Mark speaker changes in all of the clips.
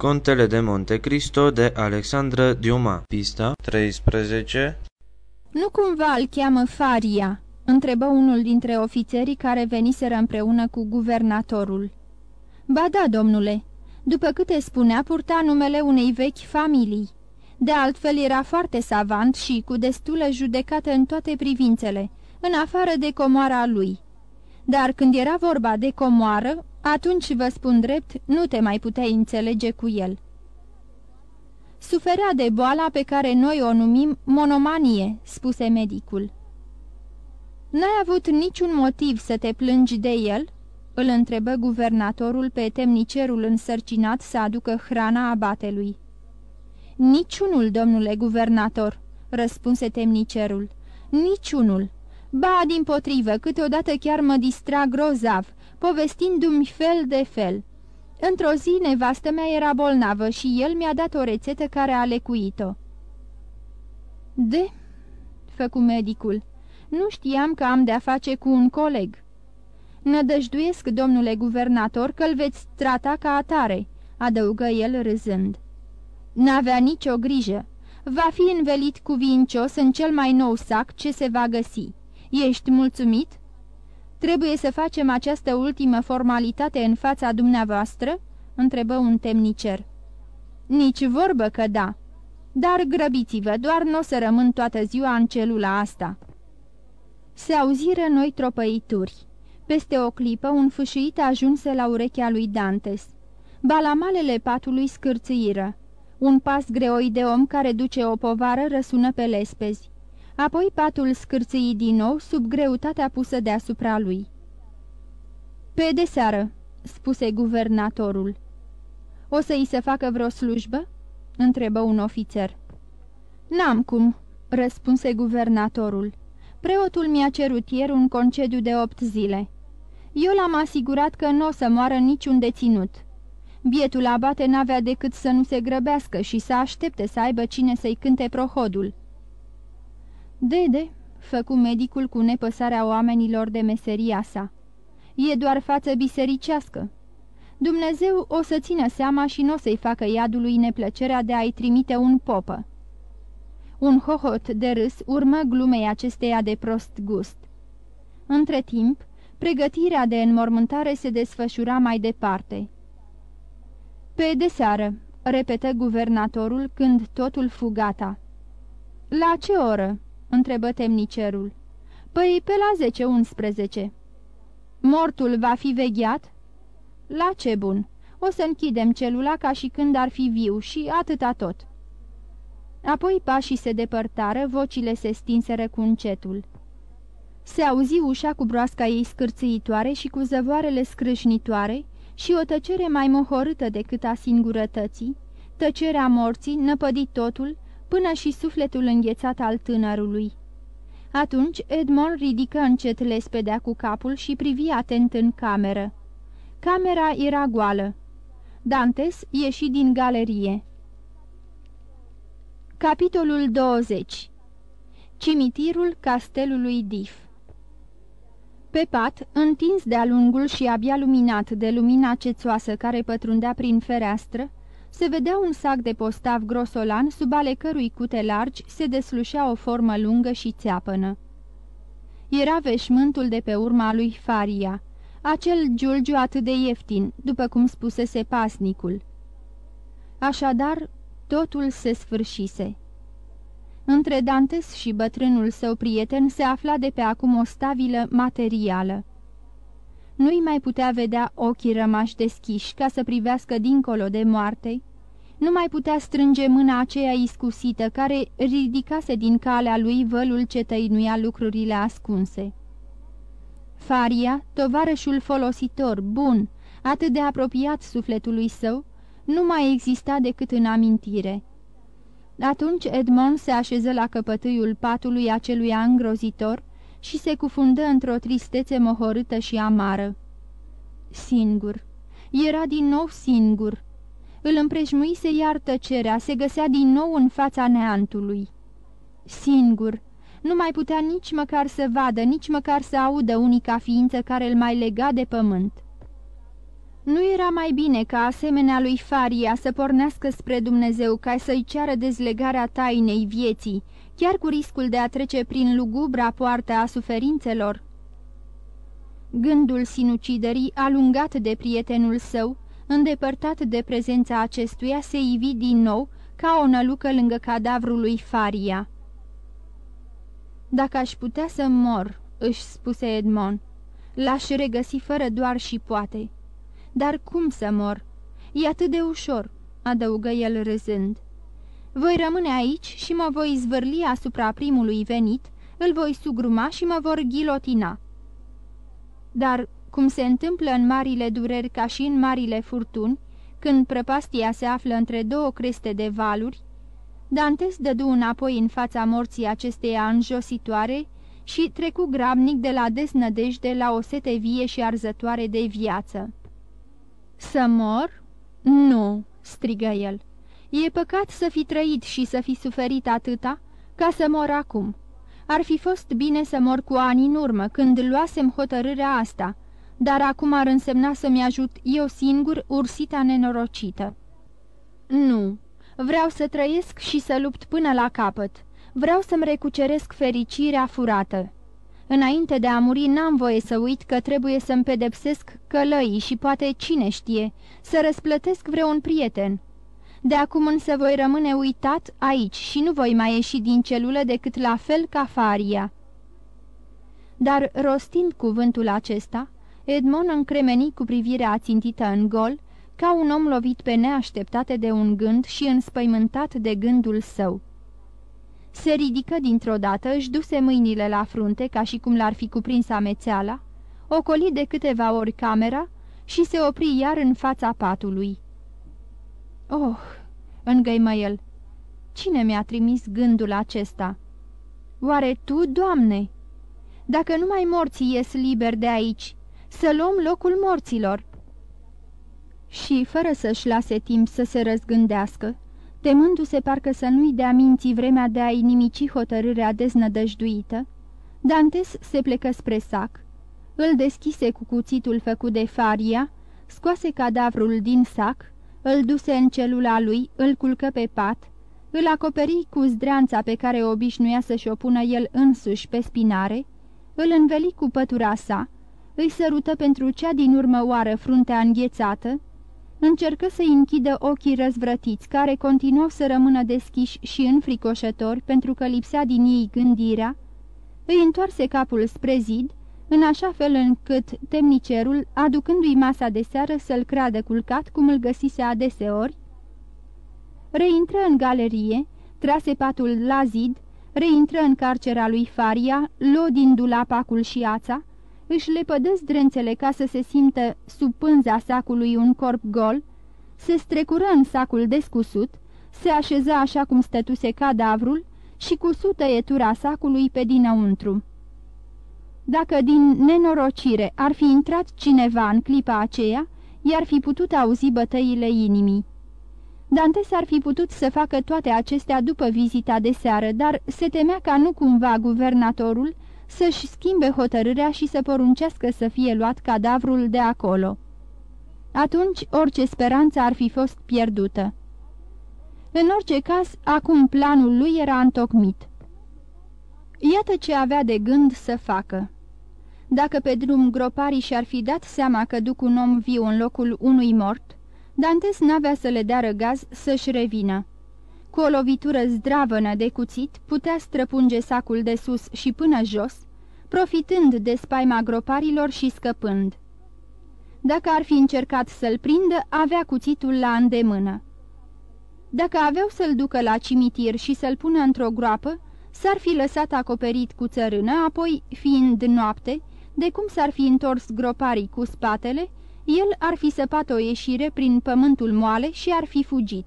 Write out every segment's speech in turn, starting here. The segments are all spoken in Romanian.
Speaker 1: Contele de Monte Cristo de Alexandra Diuma Pista 13
Speaker 2: Nu cumva îl cheamă Faria?" întrebă unul dintre ofițerii care veniseră împreună cu guvernatorul. Ba da, domnule. După câte spunea, purta numele unei vechi familii. De altfel era foarte savant și cu destulă judecată în toate privințele, în afară de comoara lui. Dar când era vorba de comoară, atunci, vă spun drept, nu te mai puteai înțelege cu el. Suferea de boala pe care noi o numim monomanie, spuse medicul. N-ai avut niciun motiv să te plângi de el?" îl întrebă guvernatorul pe temnicerul însărcinat să aducă hrana abatelui. Niciunul, domnule guvernator," răspunse temnicerul. Niciunul. Ba, din potrivă, câteodată chiar mă distra grozav, povestindu-mi fel de fel. Într-o zi, nevastă mea era bolnavă și el mi-a dat o rețetă care a lecuit-o. De? făcu medicul. Nu știam că am de-a face cu un coleg. Nădăjduiesc, domnule guvernator, că-l veți trata ca atare, adăugă el râzând. N-avea nicio grijă. Va fi învelit cuvincios în cel mai nou sac ce se va găsi. Ești mulțumit?" Trebuie să facem această ultimă formalitate în fața dumneavoastră?" întrebă un temnicer. Nici vorbă că da. Dar grăbiți-vă, doar nu o să rămân toată ziua în celula asta." Se auziră noi tropăituri. Peste o clipă, un fâșuit ajunse la urechea lui Dantes. Balamalele patului scârțâiră. Un pas greoi de om care duce o povară răsună pe lespezi. Apoi patul scârțâi din nou sub greutatea pusă deasupra lui. Pe de seară," spuse guvernatorul. O să-i se facă vreo slujbă?" întrebă un ofițer. N-am cum," răspunse guvernatorul. Preotul mi-a cerut ieri un concediu de opt zile. Eu l-am asigurat că nu o să moară niciun deținut. Bietul abate n-avea decât să nu se grăbească și să aștepte să aibă cine să-i cânte prohodul. Dede, făcu medicul cu nepăsarea oamenilor de meseria sa. E doar față bisericească. Dumnezeu o să țină seama și nu o să-i facă iadului neplăcerea de a-i trimite un popă. Un hohot de râs urmă glumei acesteia de prost gust. Între timp, pregătirea de înmormântare se desfășura mai departe. Pe deseară, repetă guvernatorul când totul fu gata. La ce oră?" Întrebă temnicerul. Păi pe la zece unsprezece." Mortul va fi vegheat?" La ce bun! O să închidem celula ca și când ar fi viu și atâta tot." Apoi pașii se depărtară, vocile se stinseră cu încetul. Se auzi ușa cu broasca ei scârțâitoare și cu zăvoarele scrâșnitoare și o tăcere mai mohorâtă decât a singurătății, tăcerea morții, năpădit totul, până și sufletul înghețat al tânărului. Atunci Edmond ridică încet lespedea cu capul și privi atent în cameră. Camera era goală. Dantes ieși din galerie. Capitolul 20 Cimitirul castelului Dif Pe pat, întins de-a lungul și abia luminat de lumina cețoasă care pătrundea prin fereastră, se vedea un sac de postav grosolan sub ale cărui cute largi se deslușea o formă lungă și țeapănă. Era veșmântul de pe urma lui Faria, acel giulgiu atât de ieftin, după cum spusese pasnicul. Așadar, totul se sfârșise. Între Dantes și bătrânul său prieten se afla de pe acum o stabilă materială. Nu-i mai putea vedea ochii rămași deschiși ca să privească dincolo de moarte, nu mai putea strânge mâna aceea iscusită care ridicase din calea lui vălul ce tăinuia lucrurile ascunse. Faria, tovarășul folositor, bun, atât de apropiat sufletului său, nu mai exista decât în amintire. Atunci Edmond se așeză la căpătâiul patului acelui îngrozitor și se cufundă într-o tristețe mohorâtă și amară. Singur. Era din nou singur. Îl împrejmuise iar tăcerea, se găsea din nou în fața neantului. Singur. Nu mai putea nici măcar să vadă, nici măcar să audă unica ființă care îl mai lega de pământ. Nu era mai bine ca asemenea lui Faria să pornească spre Dumnezeu ca să-i ceară dezlegarea tainei vieții, chiar cu riscul de a trece prin lugubra poartă a suferințelor? Gândul sinuciderii, alungat de prietenul său, îndepărtat de prezența acestuia, se ivi din nou ca o nălucă lângă cadavrul lui Faria. Dacă aș putea să mor," își spuse Edmond, l-aș regăsi fără doar și poate." Dar cum să mor? E atât de ușor," adăugă el râzând. Voi rămâne aici și mă voi zvârli asupra primului venit, îl voi sugruma și mă vor ghilotina." Dar, cum se întâmplă în marile dureri ca și în marile furtuni, când prăpastia se află între două creste de valuri, Dantes dădu înapoi în fața morții acesteia înjositoare și trecu grabnic de la desnădejde la o sete vie și arzătoare de viață. Să mor? Nu!" strigă el. E păcat să fi trăit și să fi suferit atâta, ca să mor acum. Ar fi fost bine să mor cu ani în urmă, când luasem hotărârea asta, dar acum ar însemna să-mi ajut eu singur ursita nenorocită. Nu, vreau să trăiesc și să lupt până la capăt. Vreau să-mi recuceresc fericirea furată. Înainte de a muri n-am voie să uit că trebuie să-mi pedepsesc călăii și poate cine știe, să răsplătesc vreun prieten. De acum însă voi rămâne uitat aici și nu voi mai ieși din celulă decât la fel ca Faria. Dar rostind cuvântul acesta, Edmond încremeni cu privirea ațintită în gol, ca un om lovit pe neașteptate de un gând și înspăimântat de gândul său. Se ridică dintr-o dată, își duse mâinile la frunte ca și cum l-ar fi cuprins amețeala, ocoli de câteva ori camera și se opri iar în fața patului. Oh!" îngăimă el. Cine mi-a trimis gândul acesta?" Oare tu, Doamne?" Dacă numai morții ies liber de aici, să luăm locul morților." Și, fără să-și lase timp să se răzgândească, temându-se parcă să nu-i dea minții vremea de a-i nimici hotărârea deznădăjduită, Dantes se plecă spre sac, îl deschise cu cuțitul făcut de faria, scoase cadavrul din sac, îl duse în celula lui, îl culcă pe pat, îl acoperi cu zdreanța pe care obișnuia să-și o pună el însuși pe spinare, îl înveli cu pătura sa, îi sărută pentru cea din urmă oară fruntea înghețată, încercă să-i închidă ochii răzvrătiți, care continuau să rămână deschiși și înfricoșători pentru că lipsea din ei gândirea, îi întoarse capul spre zid, în așa fel încât temnicerul, aducându-i masa de seară să-l creadă culcat cum îl găsise adeseori, reintră în galerie, trase patul la zid, reintră în carcera lui Faria, luă din dulapacul și ața, își lepădă zdrențele ca să se simtă sub pânza sacului un corp gol, se strecură în sacul descusut, se așeză așa cum stătuse cadavrul și cusu tăietura sacului pe dinăuntru. Dacă din nenorocire ar fi intrat cineva în clipa aceea, i-ar fi putut auzi bătăile inimii. Dantes ar fi putut să facă toate acestea după vizita de seară, dar se temea ca nu cumva guvernatorul să-și schimbe hotărârea și să poruncească să fie luat cadavrul de acolo. Atunci orice speranță ar fi fost pierdută. În orice caz, acum planul lui era întocmit. Iată ce avea de gând să facă. Dacă pe drum groparii și-ar fi dat seama că duc un om viu în locul unui mort, Dantes n-avea să le dea răgaz să-și revină. Cu o lovitură zdravănă de cuțit, putea străpunge sacul de sus și până jos, profitând de spaima groparilor și scăpând. Dacă ar fi încercat să-l prindă, avea cuțitul la îndemână. Dacă aveau să-l ducă la cimitir și să-l pună într-o groapă, s-ar fi lăsat acoperit cu țărână, apoi, fiind noapte, de cum s-ar fi întors groparii cu spatele, el ar fi săpat o ieșire prin pământul moale și ar fi fugit.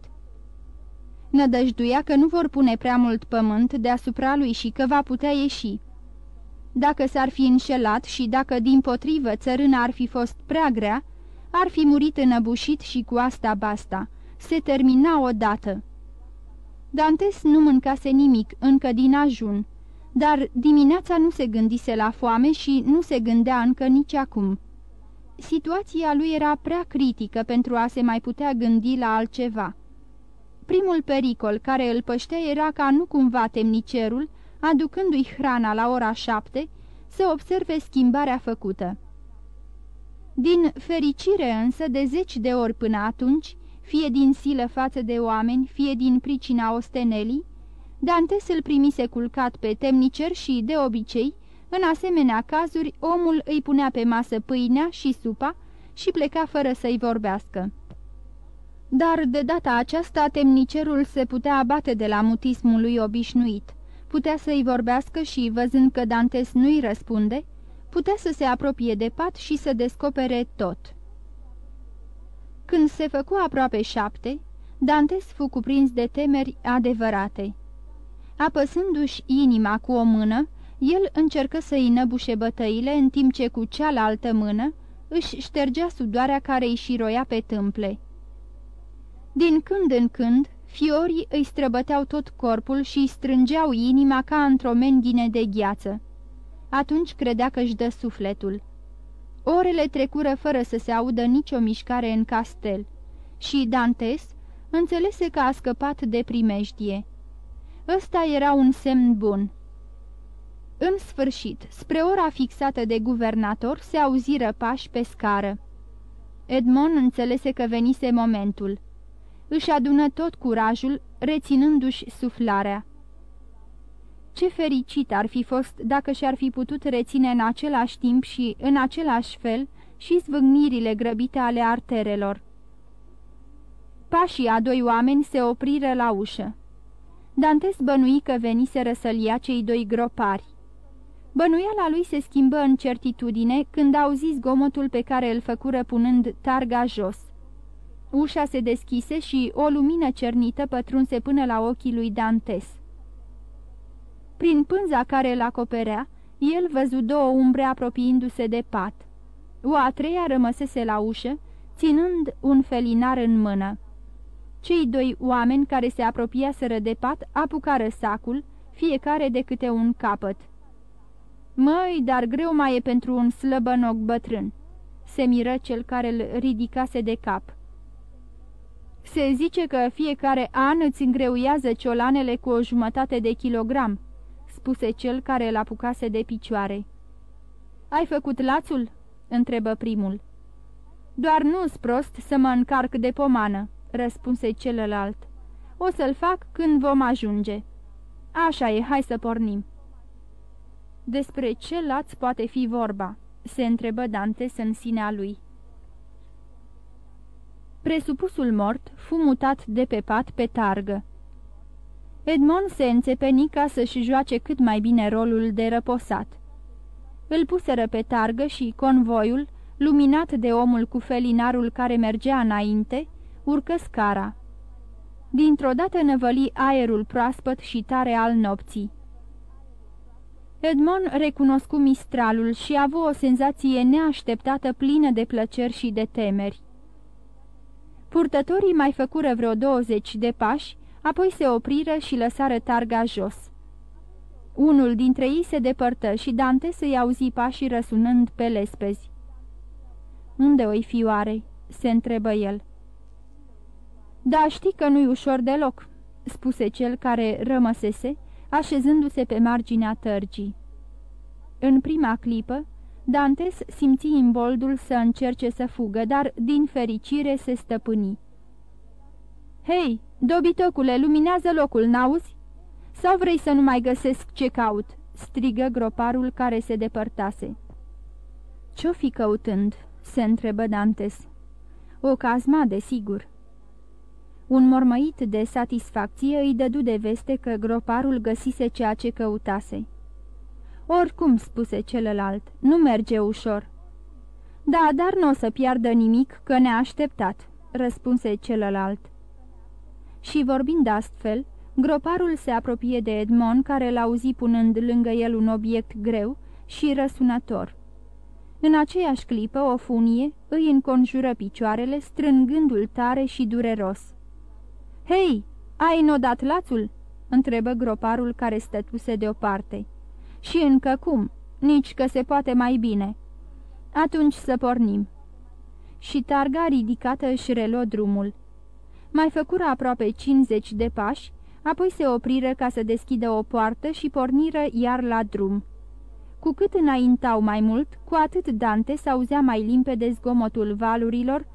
Speaker 2: Nădăjduia că nu vor pune prea mult pământ deasupra lui și că va putea ieși. Dacă s-ar fi înșelat și dacă din potrivă țărâna ar fi fost prea grea, ar fi murit înăbușit și cu asta basta. Se termina odată. Dantes nu mâncase nimic, încă din ajun, dar dimineața nu se gândise la foame și nu se gândea încă nici acum. situația lui era prea critică pentru a se mai putea gândi la altceva. Primul pericol care îl păștea era ca nu cumva temnicerul, aducându-i hrana la ora șapte, să observe schimbarea făcută. Din fericire însă, de zeci de ori până atunci, fie din silă față de oameni, fie din pricina ostenelii, Dantes îl primise culcat pe temnicer și, de obicei, în asemenea cazuri, omul îi punea pe masă pâinea și supa și pleca fără să-i vorbească. Dar de data aceasta temnicerul se putea abate de la mutismul lui obișnuit. Putea să-i vorbească și, văzând că Dantes nu-i răspunde, putea să se apropie de pat și să descopere tot. Când se făcu aproape șapte, Dantes fu cuprins de temeri adevărate. Apăsându-și inima cu o mână, el încercă să înăbușe bătăile în timp ce cu cealaltă mână își ștergea sudoarea care îi șiroia pe tâmple. Din când în când, fiorii îi străbăteau tot corpul și îi strângeau inima ca într-o menghine de gheață. Atunci credea că își dă sufletul. Orele trecură fără să se audă nicio mișcare în castel și Dantes înțelese că a scăpat de primejdie. Ăsta era un semn bun. În sfârșit, spre ora fixată de guvernator, se auziră pași pe scară. Edmond înțelese că venise momentul. Își adună tot curajul, reținându-și suflarea. Ce fericit ar fi fost dacă și-ar fi putut reține în același timp și în același fel și zvâgnirile grăbite ale arterelor. Pașii a doi oameni se opriră la ușă. Dantes bănui că veniseră să-l ia cei doi gropari. Bănuiala lui se schimbă în certitudine când auzi zgomotul pe care îl făcură punând targa jos. Ușa se deschise și o lumină cernită pătrunse până la ochii lui Dantes. Prin pânza care îl acoperea, el văzu două umbre apropiindu-se de pat. O a treia rămăsese la ușă, ținând un felinar în mână. Cei doi oameni care se apropiaseră de pat apucară sacul, fiecare de câte un capăt. Măi, dar greu mai e pentru un slăbănoc bătrân," se miră cel care îl ridicase de cap. Se zice că fiecare an îți îngreuiază ciolanele cu o jumătate de kilogram," spuse cel care îl apucase de picioare. Ai făcut lațul?" întrebă primul. Doar nu-s prost să mă încarc de pomană," răspunse celălalt. O să-l fac când vom ajunge." Așa e, hai să pornim." Despre ce laț poate fi vorba?" se întrebă Dantes în sinea lui. Presupusul mort fu mutat de pe pat pe targă. Edmond se înțepeni ca să-și joace cât mai bine rolul de răposat. Îl puseră pe targă și convoiul, luminat de omul cu felinarul care mergea înainte, urcă scara. Dintr-o dată năvăli aerul proaspăt și tare al nopții. Edmond recunoscu mistralul și a avut o senzație neașteptată plină de plăceri și de temeri. Purtătorii mai făcură vreo douăzeci de pași, apoi se opriră și lăsară targa jos. Unul dintre ei se depărtă și Dante să-i auzi pașii răsunând pe lespezi. Unde o-i fioare?" se întrebă el. Da, știi că nu-i ușor deloc," spuse cel care rămăsese, așezându-se pe marginea tărgii. În prima clipă, Dantes simți imboldul să încerce să fugă, dar din fericire se stăpâni. Hei, dobitocule, luminează locul, n-auzi? Sau vrei să nu mai găsesc ce caut?" strigă groparul care se depărtase. Ce-o fi căutând?" se întrebă Dantes. O cazma, desigur." Un mormăit de satisfacție îi dădu de veste că groparul găsise ceea ce căutase. Oricum, spuse celălalt, nu merge ușor. Da, dar nu o să piardă nimic, că ne-a așteptat, răspunse celălalt. Și vorbind astfel, groparul se apropie de Edmond, care l-auzi punând lângă el un obiect greu și răsunător. În aceeași clipă, o funie îi înconjură picioarele, strângându-l tare și dureros. Hei, ai nodat lațul?" întrebă groparul care stătuse deoparte. Și încă cum? Nici că se poate mai bine." Atunci să pornim." și targa ridicată își reluă drumul. Mai făcură aproape 50 de pași, apoi se opriră ca să deschidă o poartă și porniră iar la drum. Cu cât înaintau mai mult, cu atât Dante s-auzea mai limpede zgomotul valurilor,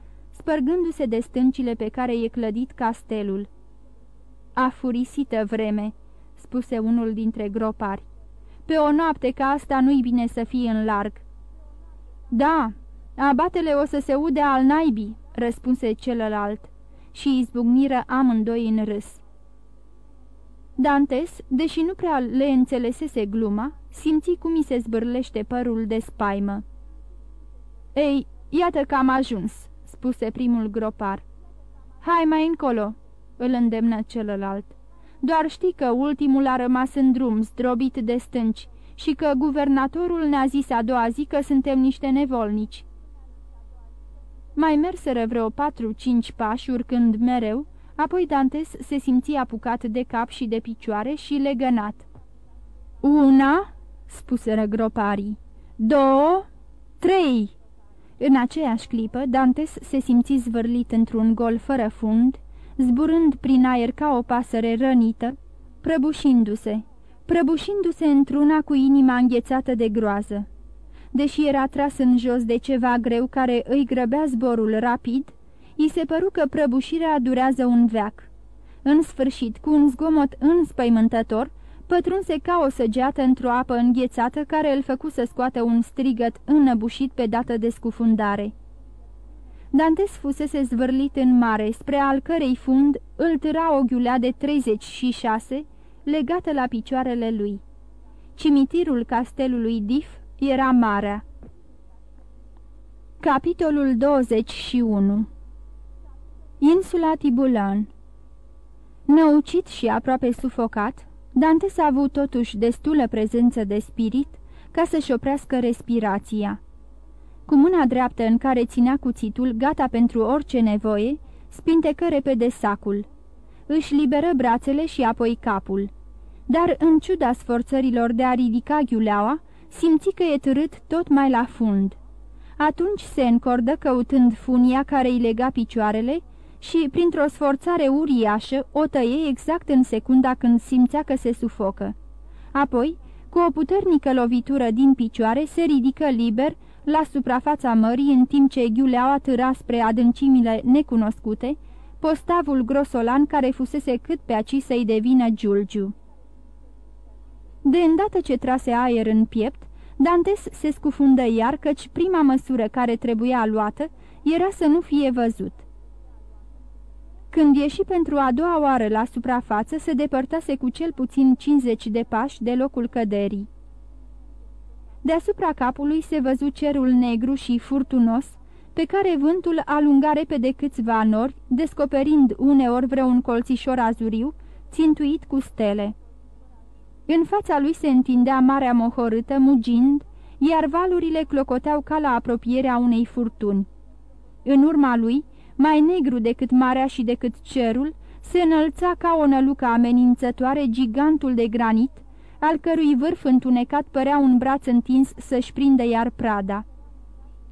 Speaker 2: spărgându-se de stâncile pe care e clădit castelul. A furisită vreme," spuse unul dintre gropari. Pe o noapte ca asta nu-i bine să fii în larg." Da, abatele o să se ude al naibii," răspunse celălalt și izbucniră amândoi în râs. Dantes, deși nu prea le înțelesese gluma, simți cum i se zbârlește părul de spaimă. Ei, iată că am ajuns," spuse primul gropar. Hai mai încolo," îl îndemnă celălalt. Doar știi că ultimul a rămas în drum, zdrobit de stânci, și că guvernatorul ne-a zis a doua zi că suntem niște nevolnici." Mai merseră vreo patru-cinci pași urcând mereu, apoi Dantes se simți apucat de cap și de picioare și legănat. Una, spuseră groparii, două, trei. În aceeași clipă, Dantes se simți zvârlit într-un gol fără fund, zburând prin aer ca o pasăre rănită, prăbușindu-se, prăbușindu-se într-una cu inima înghețată de groază. Deși era tras în jos de ceva greu care îi grăbea zborul rapid, i se păru că prăbușirea durează un veac. În sfârșit, cu un zgomot înspăimântător, pătrunse ca o săgeată într-o apă înghețată care îl făcu să scoată un strigăt înăbușit pe dată de scufundare. Dantes fusese zvârlit în mare, spre al cărei fund îl târa o ghiulea de 36, legată la picioarele lui. Cimitirul castelului Dif era marea. Capitolul 21 Insula Tibulan Năucit și aproape sufocat, Dante s-a avut totuși destulă prezență de spirit ca să-și oprească respirația. Cu mâna dreaptă în care ținea cuțitul, gata pentru orice nevoie, spintecă repede sacul. Își liberă brațele și apoi capul. Dar, în ciuda sforțărilor de a ridica ghiuleaua, simți că e târât tot mai la fund. Atunci se încordă căutând funia care îi lega picioarele și, printr-o sforțare uriașă, o tăie exact în secunda când simțea că se sufocă. Apoi, cu o puternică lovitură din picioare, se ridică liber la suprafața mării în timp ce ghiuleaua târa spre adâncimile necunoscute, postavul grosolan care fusese cât pe aci să-i devină giulgiu. De îndată ce trase aer în piept, Dantes se scufundă iar căci prima măsură care trebuia luată era să nu fie văzut. Când ieși pentru a doua oară la suprafață, se depărtase cu cel puțin 50 de pași de locul căderii. Deasupra capului se văzu cerul negru și furtunos, pe care vântul alunga repede câțiva nori, descoperind uneori vreun colțișor azuriu, țintuit cu stele. În fața lui se întindea marea mohorâtă, mugind, iar valurile clocoteau ca la apropierea unei furtuni. În urma lui, mai negru decât marea și decât cerul, se înălța ca o nălucă amenințătoare gigantul de granit, al cărui vârf întunecat părea un braț întins să-și prindă iar prada.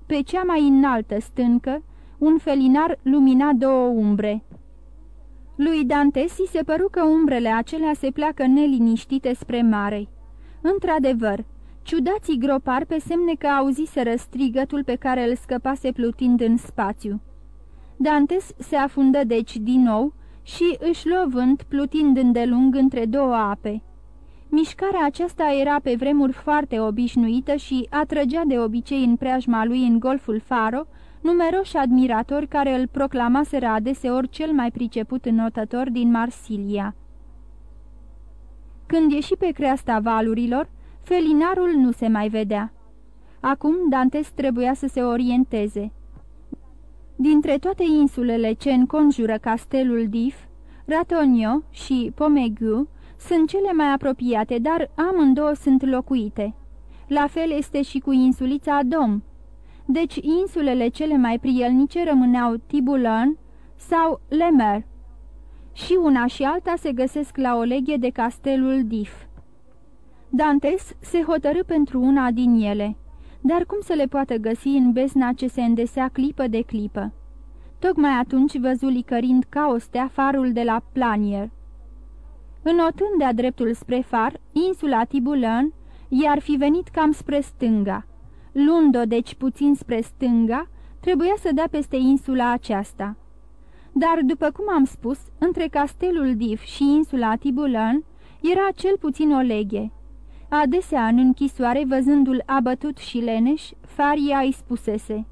Speaker 2: Pe cea mai înaltă stâncă, un felinar lumina două umbre. Lui Dantesi se păru că umbrele acelea se pleacă neliniștite spre mare. Într-adevăr, ciudații gropar pe semne că auziseră strigătul pe care îl scăpase plutind în spațiu. Dantes se afundă deci din nou și își luă vânt plutind îndelung între două ape. Mișcarea aceasta era pe vremuri foarte obișnuită și atrăgea de obicei în preajma lui în golful Faro numeroși admiratori care îl proclamaseră adeseori cel mai priceput înotător din Marsilia. Când ieși pe creasta valurilor, felinarul nu se mai vedea. Acum Dantes trebuia să se orienteze. Dintre toate insulele ce înconjură castelul Dif, Ratonio și Pomegu sunt cele mai apropiate, dar amândouă sunt locuite. La fel este și cu insulița Dom. Deci insulele cele mai prielnice rămâneau Tibulan sau Lemer. Și una și alta se găsesc la o leghe de castelul Dif. Dantes se hotărâ pentru una din ele dar cum să le poată găsi în bezna ce se îndesea clipă de clipă? Tocmai atunci văzu licărind ca o stea farul de la Planier. Înotând de-a dreptul spre far, insula Tibulan i-ar fi venit cam spre stânga. Luând-o deci puțin spre stânga, trebuia să dea peste insula aceasta. Dar, după cum am spus, între castelul Dif și insula Tibulan era cel puțin o leghe. Adesea, în închisoare, văzându-l abătut și leneș, Faria îi spusese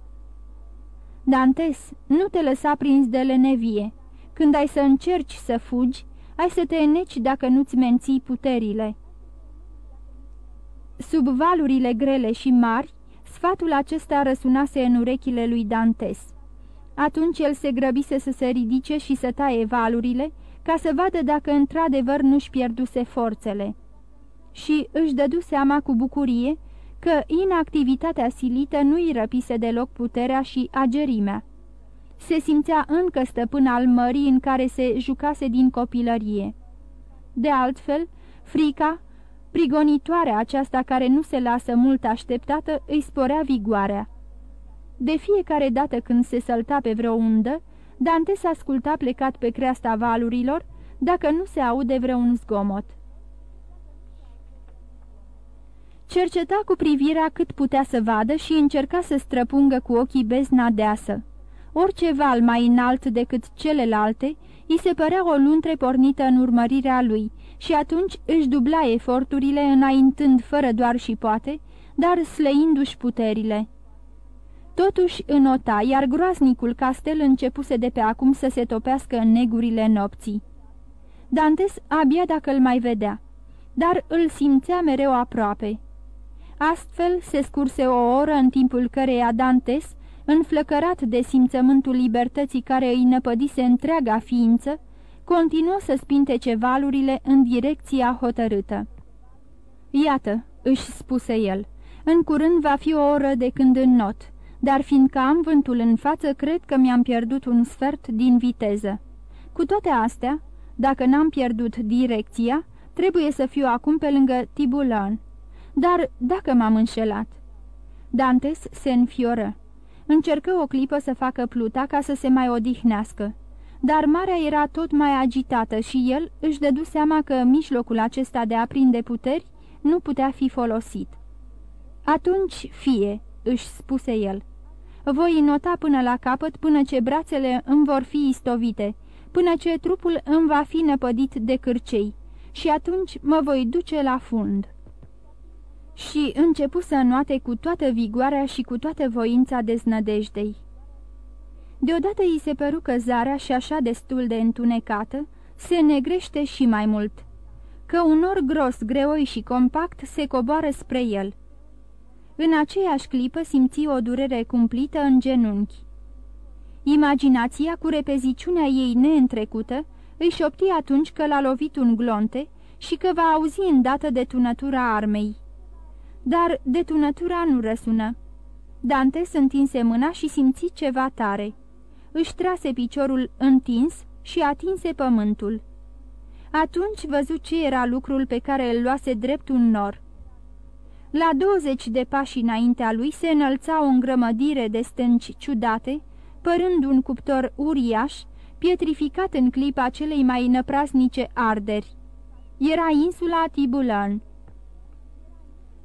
Speaker 2: Dantes, nu te lăsa prins de lenevie. Când ai să încerci să fugi, ai să te îneci dacă nu-ți menții puterile. Sub valurile grele și mari, sfatul acesta răsunase în urechile lui Dantes. Atunci el se grăbise să se ridice și să taie valurile, ca să vadă dacă într-adevăr nu-și pierduse forțele. Și își dădu seama cu bucurie că inactivitatea silită nu îi răpise deloc puterea și agerimea. Se simțea încă stăpân al mării în care se jucase din copilărie. De altfel, frica, prigonitoarea aceasta care nu se lasă mult așteptată, îi sporea vigoarea. De fiecare dată când se sălta pe vreo undă, Dante s-asculta plecat pe creasta valurilor, dacă nu se aude vreun zgomot. Cerceta cu privirea cât putea să vadă și încerca să străpungă cu ochii bezna deasă. Orice val mai înalt decât celelalte, îi se părea o luntre pornită în urmărirea lui și atunci își dubla eforturile înaintând fără doar și poate, dar slăindu-și puterile. Totuși înota, iar groaznicul castel începuse de pe acum să se topească în negurile nopții. Dantes abia dacă îl mai vedea, dar îl simțea mereu aproape. Astfel se scurse o oră în timpul căreia Dantes, înflăcărat de simțământul libertății care îi năpădise întreaga ființă, continuă să spintece valurile în direcția hotărâtă. Iată," își spuse el, în curând va fi o oră de când în not, dar fiindcă am vântul în față, cred că mi-am pierdut un sfert din viteză. Cu toate astea, dacă n-am pierdut direcția, trebuie să fiu acum pe lângă Tibulan. Dar dacă m-am înșelat? Dantes se înfioră. Încercă o clipă să facă pluta ca să se mai odihnească. Dar marea era tot mai agitată și el își dădu seama că mijlocul acesta de a prinde puteri nu putea fi folosit. Atunci fie, își spuse el. Voi nota până la capăt până ce brațele îmi vor fi istovite, până ce trupul îmi va fi năpădit de cârcei și atunci mă voi duce la fund și începu să înoate cu toată vigoarea și cu toată voința deznădejdei. Deodată îi se păru că zarea și așa destul de întunecată se negrește și mai mult, că un nor gros, greoi și compact se coboară spre el. În aceeași clipă simți o durere cumplită în genunchi. Imaginația, cu repeziciunea ei neîntrecută, își șopti atunci că l-a lovit un glonte și că va auzi îndată detunătura armei dar detunătura nu răsună. Dante se întinse mâna și simți ceva tare. Își trase piciorul întins și atinse pământul. Atunci văzu ce era lucrul pe care îl luase drept un nor. La 20 de pași înaintea lui se înălța o îngrămădire de stânci ciudate, părând un cuptor uriaș, pietrificat în clipa celei mai năprasnice arderi. Era insula Tibulan.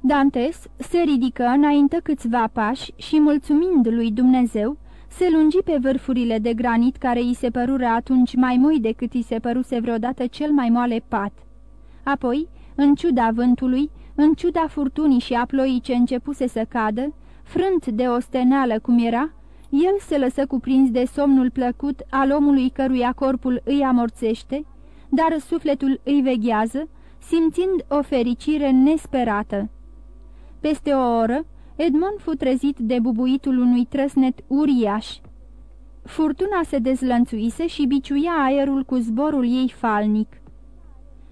Speaker 2: Dantes se ridică înainte câțiva pași și, mulțumind lui Dumnezeu, se lungi pe vârfurile de granit care îi se părură atunci mai moi decât îi se păruse vreodată cel mai moale pat. Apoi, în ciuda vântului, în ciuda furtunii și a ploii ce începuse să cadă, frânt de o steneală cum era, el se lăsă cuprins de somnul plăcut al omului căruia corpul îi amorțește, dar sufletul îi veghează, simțind o fericire nesperată. Peste o oră, Edmond fu trezit de bubuitul unui trăsnet uriaș. Furtuna se dezlănțuise și biciuia aerul cu zborul ei falnic.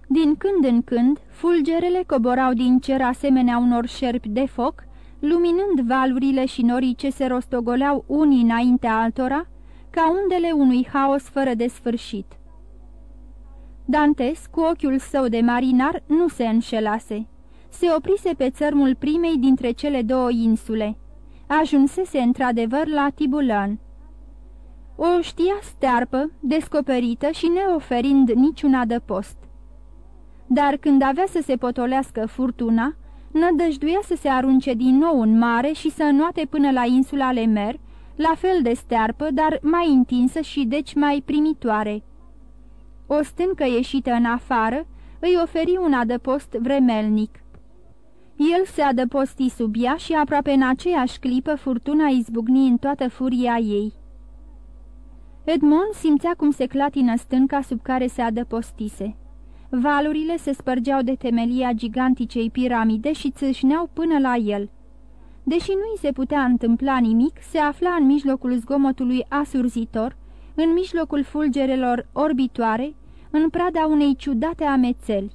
Speaker 2: Din când în când, fulgerele coborau din cer asemenea unor șerpi de foc, luminând valurile și norii ce se rostogoleau unii înaintea altora, ca undele unui haos fără de sfârșit. Dantes, cu ochiul său de marinar, nu se înșelase se oprise pe țărmul primei dintre cele două insule. Ajunsese într-adevăr la Tibulan. O știa stearpă, descoperită și neoferind niciun adăpost. Dar când avea să se potolească furtuna, nădăjduia să se arunce din nou în mare și să înoate până la insula Lemer, la fel de stearpă, dar mai întinsă și deci mai primitoare. O stâncă ieșită în afară îi oferi un adăpost vremelnic. El se adăposti sub ea și aproape în aceeași clipă furtuna izbucni în toată furia ei. Edmond simțea cum se clatină stânca sub care se adăpostise. Valurile se spărgeau de temelia giganticei piramide și țâșneau până la el. Deși nu i se putea întâmpla nimic, se afla în mijlocul zgomotului asurzitor, în mijlocul fulgerelor orbitoare, în prada unei ciudate amețeli.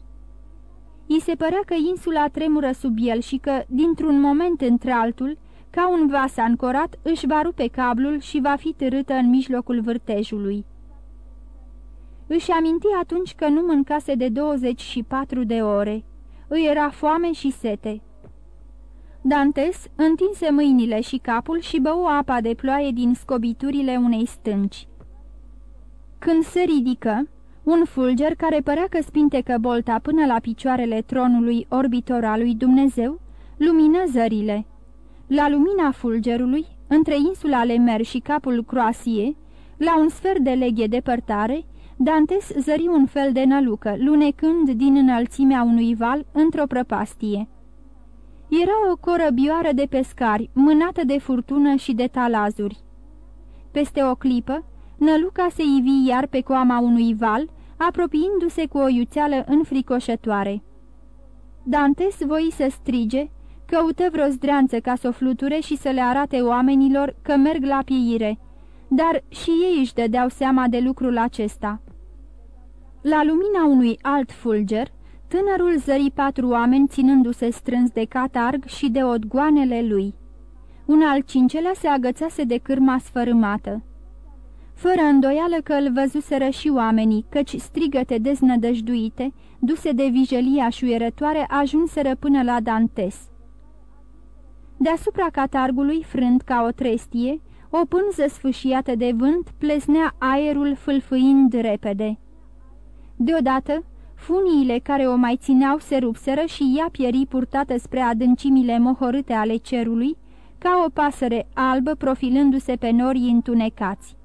Speaker 2: I se părea că insula tremură sub el și că, dintr-un moment într-altul, ca un vas ancorat, își va rupe cablul și va fi târâtă în mijlocul vârtejului. Își aminti atunci că nu mâncase de 24 de ore. Îi era foame și sete. Dantes întinse mâinile și capul și bău apa de ploaie din scobiturile unei stânci. Când se ridică, un fulger care părea că spintecă bolta până la picioarele tronului orbitor al lui Dumnezeu, lumină zările. La lumina fulgerului, între insula Lemer și capul Croasie, la un sfert de leghe depărtare, Dantes zări un fel de nălucă, lunecând din înălțimea unui val într-o prăpastie. Era o corăbioară de pescari, mânată de furtună și de talazuri. Peste o clipă, năluca se ivi iar pe coama unui val, apropiindu-se cu o iuțeală înfricoșătoare. Dantes voi să strige, căută vreo zdreanță ca să o fluture și să le arate oamenilor că merg la pieire, dar și ei își dădeau seama de lucrul acesta. La lumina unui alt fulger, tânărul zări patru oameni ținându-se strâns de catarg și de odgoanele lui. Un al cincelea se agățase de cârma sfărâmată. Fără îndoială că îl văzuseră și oamenii, căci strigăte deznădăjduite, duse de vijelia șuierătoare, ajunseră până la Dantes. Deasupra catargului, frânt ca o trestie, o pânză sfâșiată de vânt plesnea aerul fâlfâind repede. Deodată, funiile care o mai țineau se rupseră și ea pieri purtată spre adâncimile mohorâte ale cerului, ca o pasăre albă profilându-se pe norii întunecați.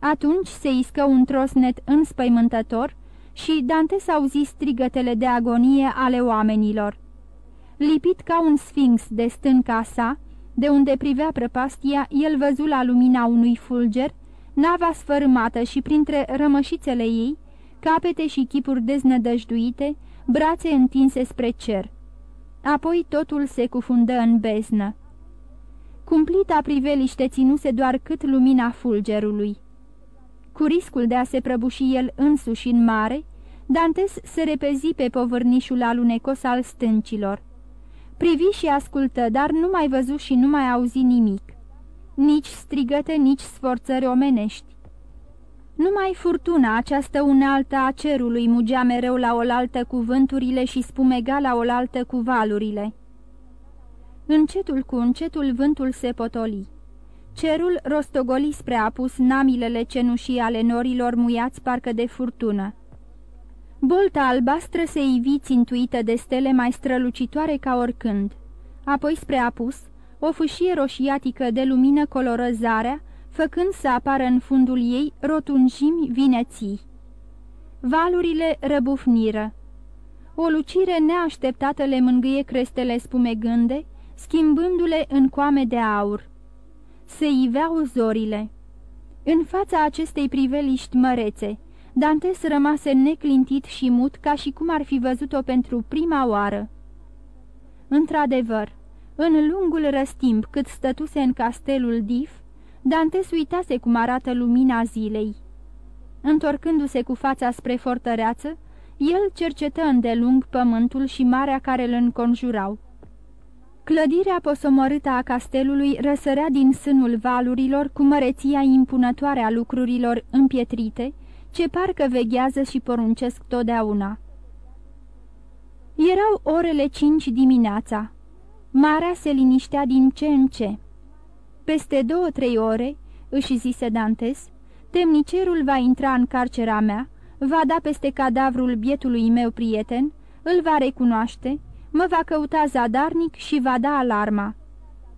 Speaker 2: Atunci se iscă un trosnet înspăimântător și Dante s-auzi strigătele de agonie ale oamenilor. Lipit ca un sfinx de stânca sa, de unde privea prăpastia, el văzu la lumina unui fulger, nava sfărâmată și printre rămășițele ei, capete și chipuri deznădăjduite, brațe întinse spre cer. Apoi totul se cufundă în beznă. Cumplita priveliște ținuse doar cât lumina fulgerului. Cu riscul de a se prăbuși el însuși în mare, Dantes se repezi pe povârnișul alunecos al stâncilor. Privi și ascultă, dar nu mai văzu și nu mai auzi nimic. Nici strigăte, nici sforțări omenești. Numai furtuna, această unealtă a cerului, mugea mereu la oaltă cu vânturile și spumega la oaltă cu valurile. Încetul cu încetul vântul se potoli. Cerul rostogoli spre apus namilele cenușii ale norilor muiați parcă de furtună. Bolta albastră se ivi țintuită de stele mai strălucitoare ca oricând. Apoi spre apus, o fâșie roșiatică de lumină coloră zarea, făcând să apară în fundul ei rotunjimi vineții. Valurile răbufniră. O lucire neașteptată le mângâie crestele spumegânde, schimbându-le în coame de aur. Se iveau zorile. În fața acestei priveliști mărețe, Dantes rămase neclintit și mut ca și cum ar fi văzut-o pentru prima oară. Într-adevăr, în lungul răstimp cât stătuse în castelul Dif, Dantes uitase cum arată lumina zilei. Întorcându-se cu fața spre fortăreață, el cercetă îndelung pământul și marea care îl înconjurau. Clădirea posomorâtă a castelului răsărea din sânul valurilor cu măreția impunătoare a lucrurilor împietrite, ce parcă veghează și poruncesc totdeauna. Erau orele cinci dimineața. Marea se liniștea din ce în ce. Peste două-trei ore, își zise Dantes, temnicerul va intra în carcera mea, va da peste cadavrul bietului meu prieten, îl va recunoaște, mă va căuta zadarnic și va da alarma.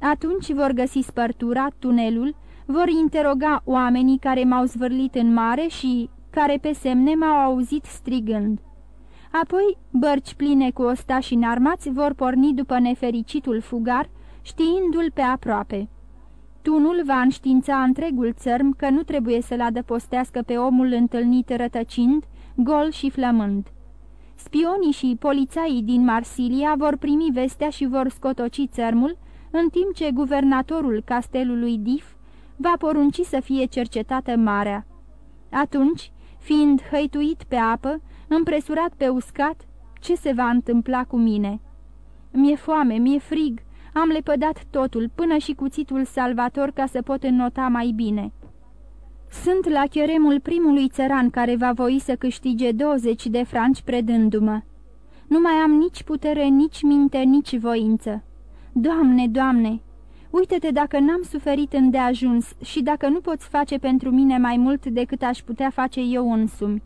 Speaker 2: Atunci vor găsi spărtura, tunelul, vor interoga oamenii care m-au zvârlit în mare și care pe semne m-au auzit strigând. Apoi, bărci pline cu ostași înarmați vor porni după nefericitul fugar, știindu-l pe aproape. Tunul va înștiința întregul țărm că nu trebuie să-l adăpostească pe omul întâlnit rătăcind, gol și flămând. Spionii și polițaii din Marsilia vor primi vestea și vor scotoci țărmul, în timp ce guvernatorul castelului Dif va porunci să fie cercetată marea. Atunci, fiind hăituit pe apă, împresurat pe uscat, ce se va întâmpla cu mine? Mi-e foame, mi-e frig, am lepădat totul, până și cuțitul salvator ca să pot înnota mai bine. Sunt la cheremul primului țăran care va voi să câștige 20 de franci predându-mă. Nu mai am nici putere, nici minte, nici voință. Doamne, Doamne, uite-te dacă n-am suferit îndeajuns și dacă nu poți face pentru mine mai mult decât aș putea face eu însumi.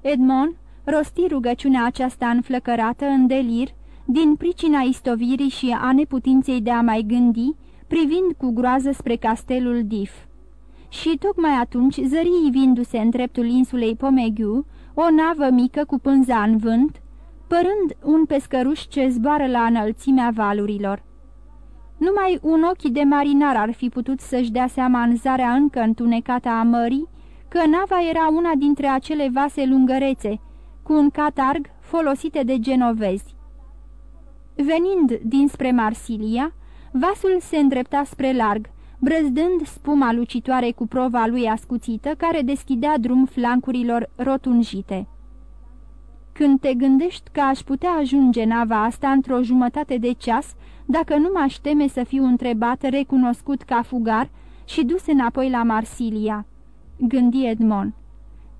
Speaker 2: Edmond rosti rugăciunea aceasta înflăcărată în delir, din pricina istovirii și a neputinței de a mai gândi, privind cu groază spre castelul Dif. Și tocmai atunci zări ivindu-se în dreptul insulei Pomeghiu, o navă mică cu pânza în vânt, părând un pescăruș ce zboară la înălțimea valurilor. Numai un ochi de marinar ar fi putut să-și dea seama în zarea încă întunecată a mării, că nava era una dintre acele vase lungărețe, cu un catarg folosite de genovezi. Venind dinspre Marsilia, vasul se îndrepta spre larg, brăzdând spuma lucitoare cu prova lui ascuțită, care deschidea drum flancurilor rotunjite. Când te gândești că aș putea ajunge nava asta într-o jumătate de ceas, dacă nu m-aș teme să fiu întrebat, recunoscut ca fugar și dus înapoi la Marsilia. Gândi Edmond.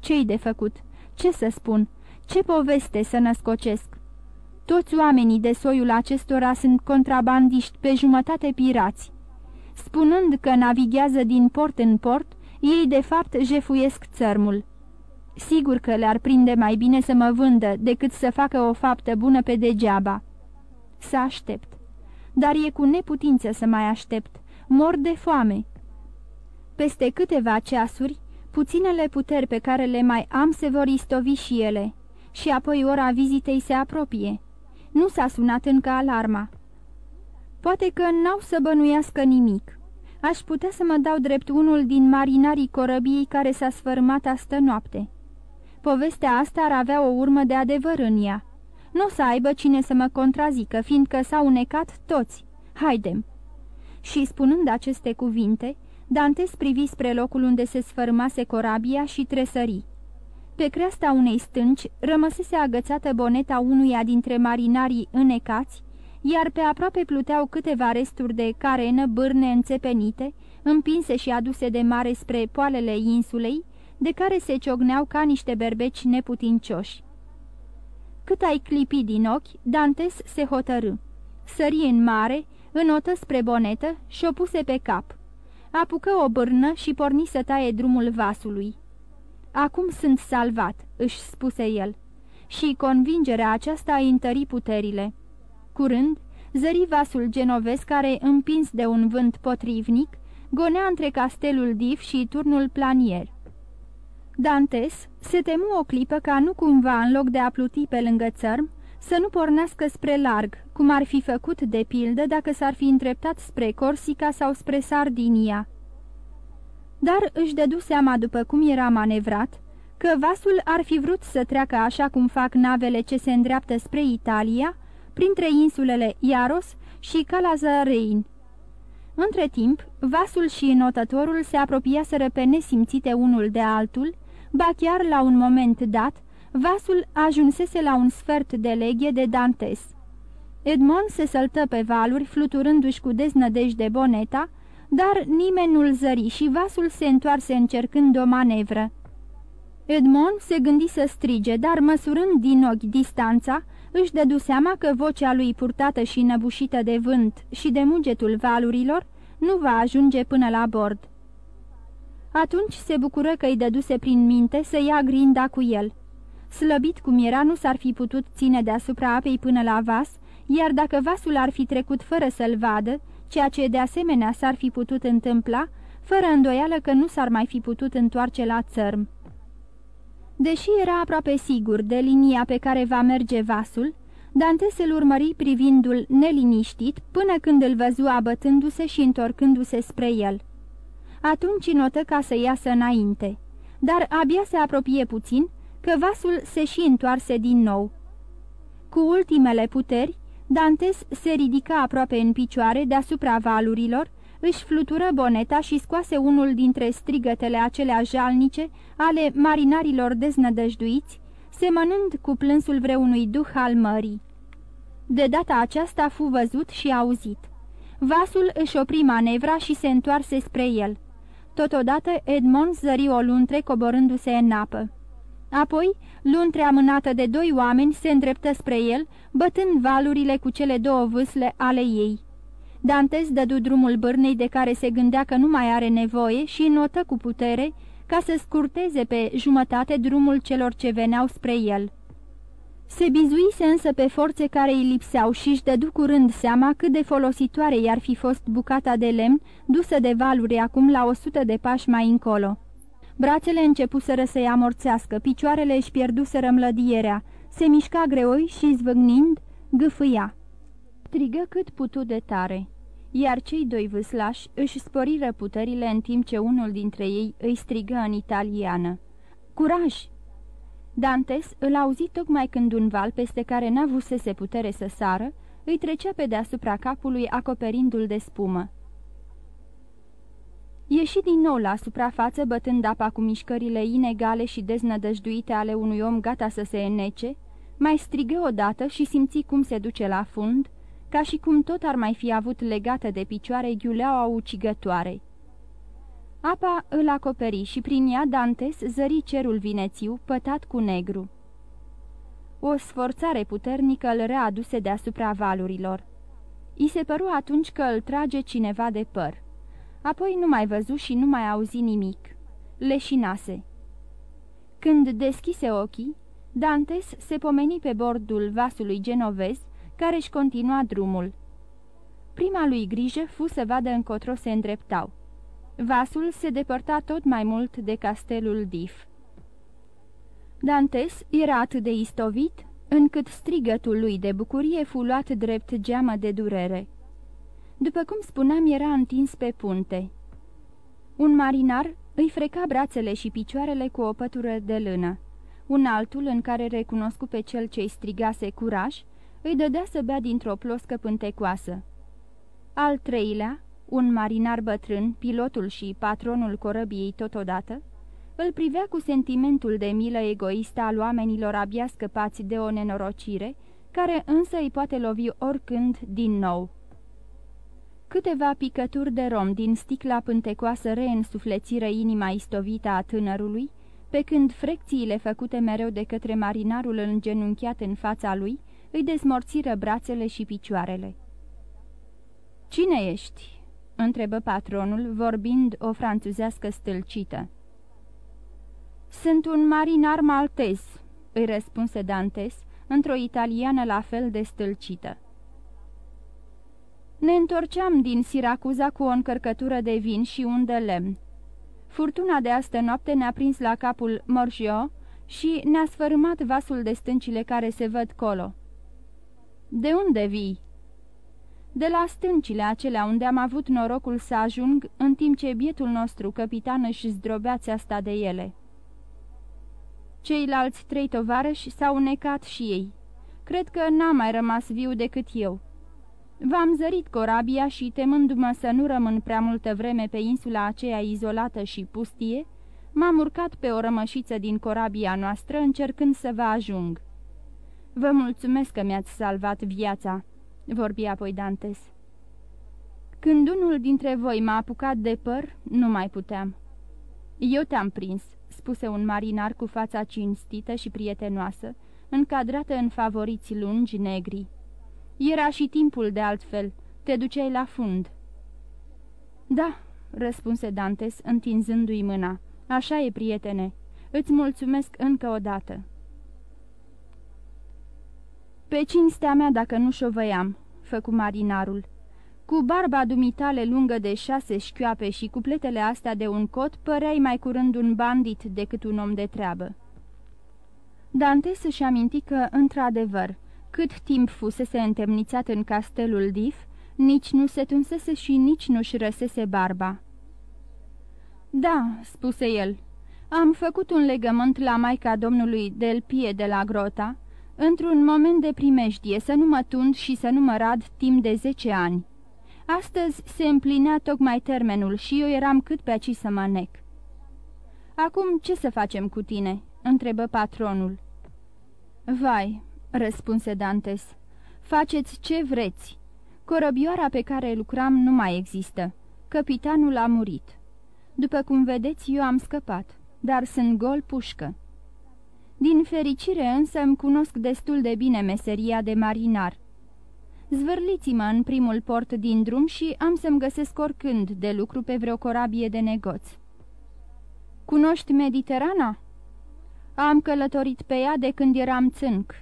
Speaker 2: Ce-i de făcut? Ce să spun? Ce poveste să născocesc? Toți oamenii de soiul acestora sunt contrabandiști pe jumătate pirați. Spunând că navighează din port în port, ei de fapt jefuiesc țărmul. Sigur că le-ar prinde mai bine să mă vândă decât să facă o faptă bună pe degeaba. Să aștept. Dar e cu neputință să mai aștept. Mor de foame. Peste câteva ceasuri, puținele puteri pe care le mai am se vor istovi și ele. Și apoi ora vizitei se apropie. Nu s-a sunat încă alarma. Poate că n-au să bănuiască nimic. Aș putea să mă dau drept unul din marinarii corăbiei care s-a sfărmat astă noapte. Povestea asta ar avea o urmă de adevăr în ea. Nu o să aibă cine să mă contrazică, fiindcă s-au unecat toți. Haidem! Și spunând aceste cuvinte, Dantes privi spre locul unde se sfărmase corabia și tresări. Pe creasta unei stânci rămăsese agățată boneta unuia dintre marinarii înecați, iar pe aproape pluteau câteva resturi de carenă bârne înțepenite, împinse și aduse de mare spre poalele insulei, de care se ciogneau ca niște berbeci neputincioși. Cât ai clipi din ochi, Dantes se hotărâ. Sări în mare, înotă spre bonetă și o puse pe cap. Apucă o bârnă și porni să taie drumul vasului. Acum sunt salvat," își spuse el. Și convingerea aceasta îi întări puterile. Curând, zări vasul genovesc care, împins de un vânt potrivnic, gonea între castelul Div și turnul Planier. Dantes se temu o clipă ca nu cumva, în loc de a pluti pe lângă țărm, să nu pornească spre larg, cum ar fi făcut de pildă dacă s-ar fi întreptat spre Corsica sau spre Sardinia dar își dădu seama după cum era manevrat, că vasul ar fi vrut să treacă așa cum fac navele ce se îndreaptă spre Italia, printre insulele Iaros și Calazarein. Între timp, vasul și înotătorul se apropiaseră pe nesimțite unul de altul, ba chiar la un moment dat, vasul ajunsese la un sfert de leghe de Dantes. Edmond se săltă pe valuri, fluturându-și cu deznădejde boneta, dar nimeni nu-l zări și vasul se întoarse încercând o manevră. Edmond se gândi să strige, dar măsurând din ochi distanța, își dădu seama că vocea lui purtată și năbușită de vânt și de mugetul valurilor nu va ajunge până la bord. Atunci se bucură că îi dăduse prin minte să ia grinda cu el. Slăbit cum era, nu s-ar fi putut ține deasupra apei până la vas, iar dacă vasul ar fi trecut fără să-l vadă, ceea ce de asemenea s-ar fi putut întâmpla, fără îndoială că nu s-ar mai fi putut întoarce la țărm. Deși era aproape sigur de linia pe care va merge vasul, Dante se-l urmări privindul neliniștit până când îl văzu abătându-se și întorcându-se spre el. Atunci notă ca să iasă înainte, dar abia se apropie puțin că vasul se și întoarse din nou. Cu ultimele puteri, Dantes se ridica aproape în picioare deasupra valurilor, își flutură boneta și scoase unul dintre strigătele acelea jalnice ale marinarilor deznădăjduiți, semănând cu plânsul vreunui duh al mării. De data aceasta fu văzut și auzit. Vasul își opri manevra și se întoarse spre el. Totodată Edmond zări o luntre coborându-se în apă. Apoi, luntrea mânată de doi oameni se îndreptă spre el, bătând valurile cu cele două vâsle ale ei. Dantes dădu drumul bârnei de care se gândea că nu mai are nevoie și notă cu putere ca să scurteze pe jumătate drumul celor ce veneau spre el. Se bizuise însă pe forțe care îi lipseau și își dădu curând seama cât de folositoare i-ar fi fost bucata de lemn dusă de valuri acum la o sută de pași mai încolo. Brațele începuseră să-i amorțească, picioarele își pierduseră mlădierea, se mișca greoi și, zvâgnind, gâfâia. Strigă cât putu de tare, iar cei doi vâslași își sporiră puterile în timp ce unul dintre ei îi strigă în italiană. Curaj! Dantes îl auzi tocmai când un val peste care n-avusese putere să sară, îi trecea pe deasupra capului acoperindu-l de spumă. Ieși din nou la suprafață, bătând apa cu mișcările inegale și deznădăjduite ale unui om gata să se înnece, mai strigă odată și simți cum se duce la fund, ca și cum tot ar mai fi avut legată de picioare ghiuleaua ucigătoare. Apa îl acoperi și prin ea Dantes zări cerul vinețiu, pătat cu negru. O sforțare puternică îl readuse deasupra valurilor. I se păru atunci că îl trage cineva de păr. Apoi nu mai văzu și nu mai auzi nimic. Leșinase. Când deschise ochii, Dantes se pomeni pe bordul vasului genovez, care își continua drumul. Prima lui grijă fu să vadă încotro se îndreptau. Vasul se depărta tot mai mult de castelul Dif. Dantes era atât de istovit, încât strigătul lui de bucurie fu luat drept geamă de durere. După cum spuneam, era întins pe punte. Un marinar îi freca brațele și picioarele cu o pătură de lână. Un altul, în care recunoscu pe cel ce-i strigase curaj, îi dădea să bea dintr-o ploscă pântecoasă. Al treilea, un marinar bătrân, pilotul și patronul corăbiei totodată, îl privea cu sentimentul de milă egoistă al oamenilor abia scăpați de o nenorocire, care însă îi poate lovi oricând din nou. Câteva picături de rom din sticla pântecoasă reînsuflețiră inima istovită a tânărului, pe când frecțiile făcute mereu de către marinarul îngenunchiat în fața lui îi dezmorțiră brațele și picioarele. Cine ești?" întrebă patronul, vorbind o franțuzească stâlcită. Sunt un marinar maltez," îi răspunse Dantes, într-o italiană la fel de stâlcită. Ne întorceam din Siracuza cu o încărcătură de vin și un de lemn. Furtuna de astă noapte ne-a prins la capul Morgio și ne-a sfărâmat vasul de stâncile care se văd colo. De unde vii?" De la stâncile acelea unde am avut norocul să ajung, în timp ce bietul nostru capitan își zdrobea asta de ele." Ceilalți trei tovarăși s-au necat și ei. Cred că n-a mai rămas viu decât eu." V-am zărit corabia și, temându-mă să nu rămân prea multă vreme pe insula aceea izolată și pustie, m-am urcat pe o rămășiță din corabia noastră, încercând să vă ajung. Vă mulțumesc că mi-ați salvat viața," vorbi apoi Dantes. Când unul dintre voi m-a apucat de păr, nu mai puteam. Eu te-am prins, spuse un marinar cu fața cinstită și prietenoasă, încadrată în favoriți lungi negri. Era și timpul de altfel, te duceai la fund." Da," răspunse Dantes, întinzându-i mâna. Așa e, prietene. Îți mulțumesc încă o dată." Pe cinstea mea dacă nu șovăiam," făcu marinarul. Cu barba dumitale lungă de șase șchioape și cu pletele astea de un cot, păreai mai curând un bandit decât un om de treabă. Dante să-și aminti că, într-adevăr, cât timp fusese întemnițat în castelul Dif, nici nu se tunsese și nici nu-și răsese barba. Da," spuse el, am făcut un legământ la maica domnului Del Pie de la Grota, într-un moment de primejdie, să nu mă tund și să nu mă rad timp de zece ani. Astăzi se împlinea tocmai termenul și eu eram cât pe aici să mă nec. Acum ce să facem cu tine?" întrebă patronul. Vai," răspunse Dantes, faceți ce vreți. Corăbioara pe care lucram nu mai există. Capitanul a murit. După cum vedeți, eu am scăpat, dar sunt gol pușcă. Din fericire însă îmi cunosc destul de bine meseria de marinar. Zvârliți-mă în primul port din drum și am să-mi găsesc oricând de lucru pe vreo corabie de negoț. Cunoști Mediterana?" Am călătorit pe ea de când eram țânc."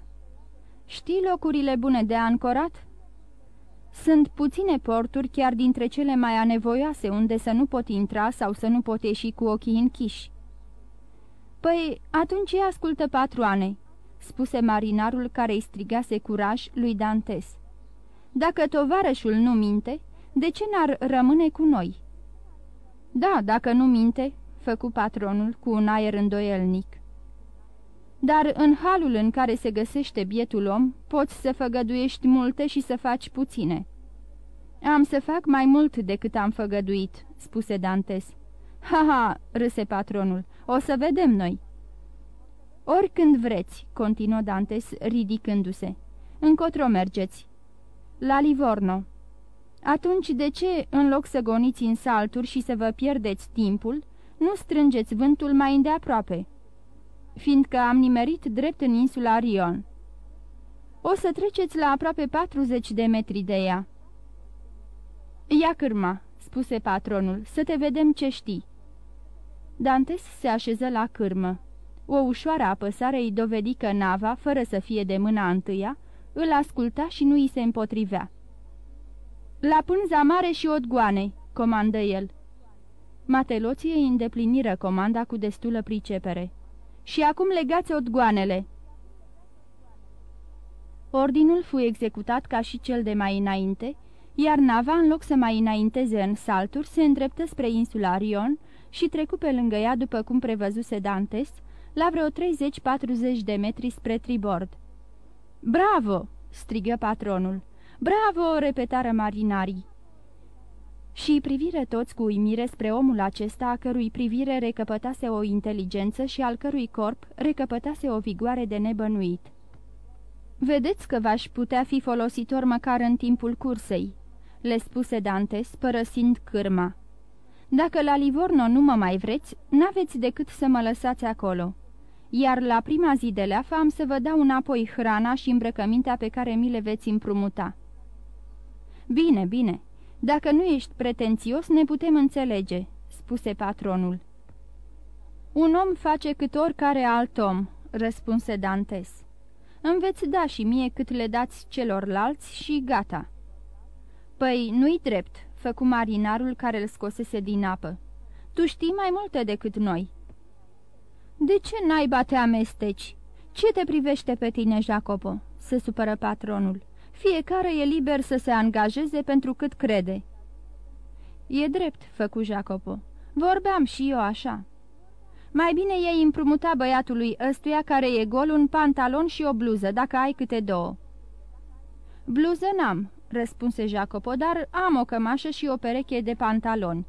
Speaker 2: Știi locurile bune de ancorat?" Sunt puține porturi chiar dintre cele mai anevoioase unde să nu pot intra sau să nu pot ieși cu ochii închiși. Păi, atunci ascultă patroane," spuse marinarul care îi strigase curaj lui Dantes. Dacă tovarășul nu minte, de ce n-ar rămâne cu noi?" Da, dacă nu minte," făcu patronul cu un aer îndoielnic. Dar în halul în care se găsește bietul om, poți să făgăduiești multe și să faci puține." Am să fac mai mult decât am făgăduit," spuse Dantes. Ha-ha!" râse patronul. O să vedem noi." Oricând vreți," continuă Dantes, ridicându-se. Încotro mergeți." La Livorno." Atunci de ce, în loc să goniți în salturi și să vă pierdeți timpul, nu strângeți vântul mai îndeaproape?" Fiindcă am nimerit drept în insula Rion." O să treceți la aproape 40 de metri de ea." Ia cârma," spuse patronul, să te vedem ce știi." Dantes se așeză la cârmă. O ușoară apăsare îi dovedi că nava, fără să fie de mâna întâia, îl asculta și nu îi se împotrivea. La pânza mare și odgoane," comandă el. Mateloții îi îndepliniră comanda cu destulă pricepere. Și acum legați odgoanele!" Ordinul fu executat ca și cel de mai înainte, iar nava, în loc să mai înainteze în salturi, se îndreptă spre insula Rion și trecu pe lângă ea, după cum prevăzuse Dantes, la vreo 30-40 de metri spre tribord. Bravo!" strigă patronul. Bravo!" repetară marinarii. Și privire toți cu uimire spre omul acesta, a cărui privire recăpătase o inteligență și al cărui corp recăpătase o vigoare de nebănuit. Vedeți că v-aș putea fi folositor măcar în timpul cursei," le spuse Dantes, părăsind cârma. Dacă la Livorno nu mă mai vreți, n-aveți decât să mă lăsați acolo." iar la prima zi de leafă am să vă dau înapoi hrana și îmbrăcămintea pe care mi le veți împrumuta." Bine, bine, dacă nu ești pretențios, ne putem înțelege," spuse patronul. Un om face cât oricare alt om," răspunse Dantes. Îmi veți da și mie cât le dați celorlalți și gata." Păi, nu-i drept," făcu marinarul care îl scosese din apă. Tu știi mai multe decât noi." De ce naiba te amesteci? Ce te privește pe tine, Jacopo?" se supără patronul. Fiecare e liber să se angajeze pentru cât crede." E drept," făcu Jacopo. Vorbeam și eu așa." Mai bine ei împrumuta băiatului ăstuia care e gol un pantalon și o bluză, dacă ai câte două." Bluză n-am," răspunse Jacopo, dar am o cămașă și o pereche de pantaloni."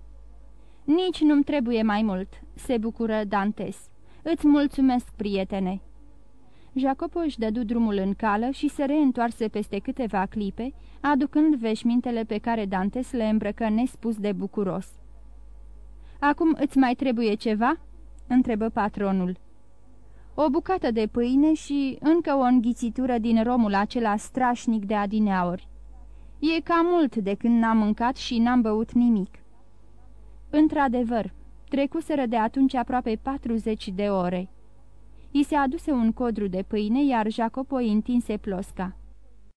Speaker 2: Nici nu-mi trebuie mai mult," se bucură Dantes. Îți mulțumesc, prietene!" Jacopo își dădu drumul în cală și se reîntoarse peste câteva clipe, aducând veșmintele pe care Dantes le îmbrăcă nespus de bucuros. Acum îți mai trebuie ceva?" întrebă patronul. O bucată de pâine și încă o înghițitură din romul acela strașnic de adineauri. E cam mult de când n-am mâncat și n-am băut nimic. Într-adevăr, trecuseră de atunci aproape 40 de ore. I se aduse un codru de pâine, iar Jacopo întinse plosca.